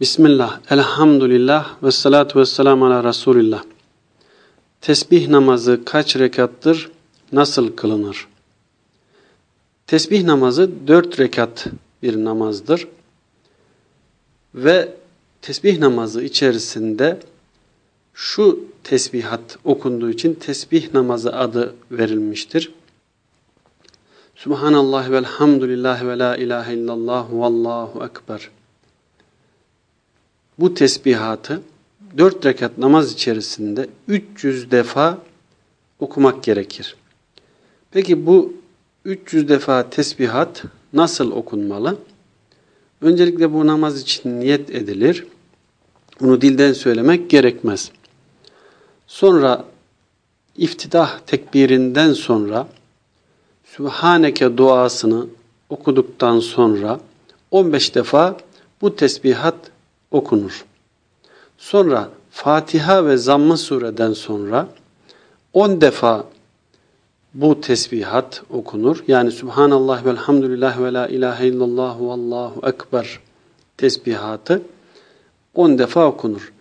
Bismillah, elhamdülillah ve salatu ve selamu ala Resulillah. Tesbih namazı kaç rekattır, nasıl kılınır? Tesbih namazı dört rekat bir namazdır. Ve tesbih namazı içerisinde şu tesbihat okunduğu için tesbih namazı adı verilmiştir. Subhanallah ve elhamdülillah ve la ilahe illallah vallahu ekber. Bu tesbihatı dört rekat namaz içerisinde 300 defa okumak gerekir. Peki bu 300 defa tesbihat nasıl okunmalı? Öncelikle bu namaz için niyet edilir. Bunu dilden söylemek gerekmez. Sonra iftidah tekbirinden sonra Sübhaneke duasını okuduktan sonra 15 defa bu tesbihat okunur. Sonra Fatiha ve Zamm-ı sureden sonra 10 defa bu tesbihat okunur. Yani Subhanallah ve elhamdülillah ve la ilahe illallah ve allahu ekber tesbihatı 10 defa okunur.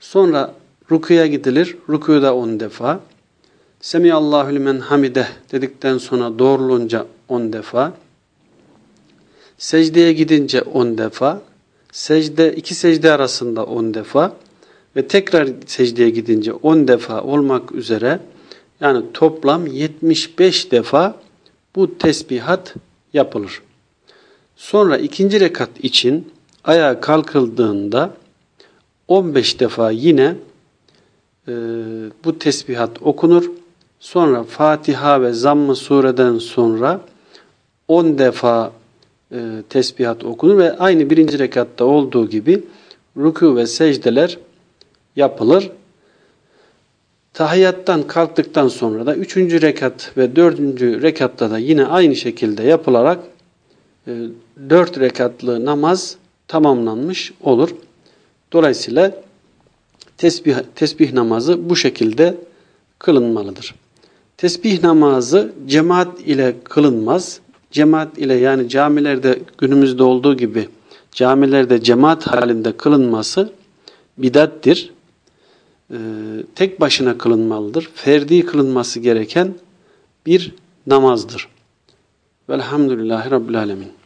Sonra rukuya gidilir. Rukuyu da 10 defa. Semiyallahu limen hamideh dedikten sonra doğrulunca 10 defa. Secdeye gidince 10 defa. Secde, iki secde arasında 10 defa. Ve tekrar secdeye gidince 10 defa olmak üzere yani toplam 75 defa bu tesbihat yapılır. Sonra ikinci rekat için ayağa kalkıldığında 15 defa yine e, bu tesbihat okunur. Sonra Fatiha ve Zamm-ı sureden sonra 10 defa e, tesbihat okunur ve aynı birinci rekatta olduğu gibi ruku ve secdeler yapılır. Tahiyyattan kalktıktan sonra da üçüncü rekat ve dördüncü rekatta da yine aynı şekilde yapılarak e, dört rekatlı namaz tamamlanmış olur. Dolayısıyla tesbih, tesbih namazı bu şekilde kılınmalıdır. Tesbih namazı cemaat ile kılınmaz. Cemaat ile yani camilerde günümüzde olduğu gibi camilerde cemaat halinde kılınması bidattir. Ee, tek başına kılınmalıdır. Ferdi kılınması gereken bir namazdır. Velhamdülillahi Rabbil Alemin.